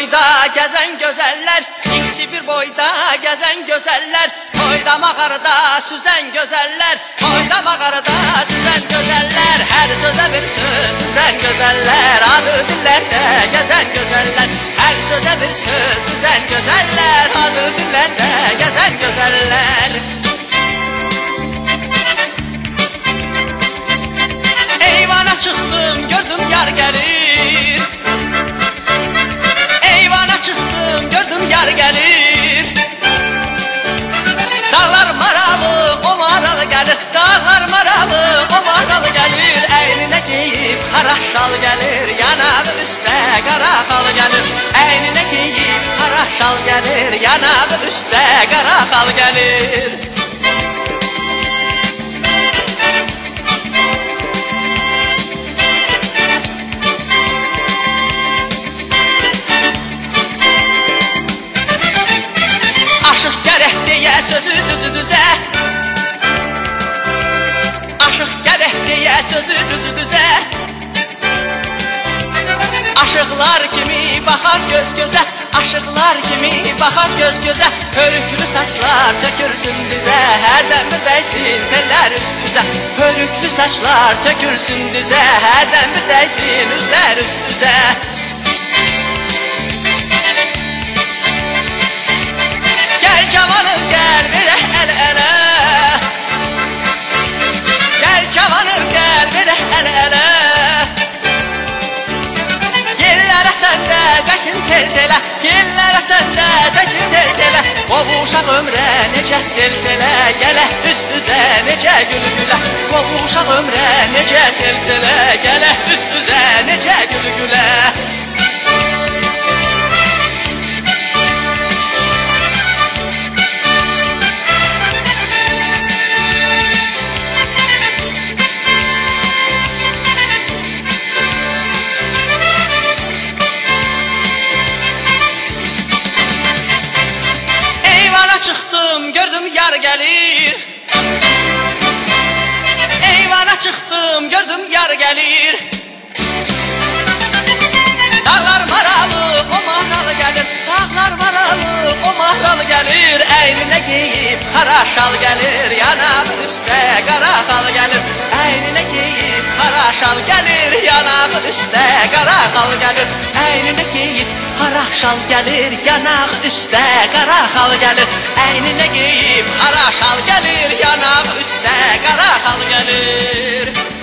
boyda gəzən gözəllər, ikisi bir boyda gəzən gözəllər, boyda mağarada süzən gözəllər, boyda mağarada süzən gözəllər, hər sözə bir söz düzən gözəllər, adı dillərdə gəzən gözəllər, hər sözə bir söz düzən gözəllər, adı dillərdə gəzən gözəllər. Eyvana çıxdım, gördüm yar gəlir. Dağlar maralı, o maralı gəlir. Əyninə geyib xara şal gəlir. Yanağı üstə qara xal gəlir. Əyninə geyib xara şal gəlir. Yanağı üstə qara xal gəlir. Aşıq gərək deyə sözü düzü düzə deyə sözü düzü düzə Aşıqlar kimi baxar göz gözə Aşıqlar kimi baxar göz gözə Hörüklü saçlar tökülsün dizə Hərdən bir dəysin tellər üst üzə Hörüklü saçlar tökülsün dizə Hərdən bir dəysin üzlər üst üzə Gel cavanım gel vereh el ele səndə dəsin tel telə Yellərə səndə dəsin tel telə Qovuşaq ömrə necə selselə Gələ üz üzə necə gülgülə Qovuşaq ömrə necə selselə Gələ üz üzə necə gülgülə çıxdım, gördüm yar gəlir. Eyvana çıxdım, gördüm yar gəlir. Dağlar maralı, o maralı gəlir. Dağlar maralı, o maralı gəlir. Əyninə geyib xara şal gəlir. Yanağı üstə qara xal gəlir. Əyninə geyib xara şal gəlir. Yanağı üstə qara xal gəlir. Əyninə geyib xara şal gəlir. Yanaq üstə qara xal gəlir. Əyninə geyib xara şal gəlir. Yanaq üstə qara xal gəlir.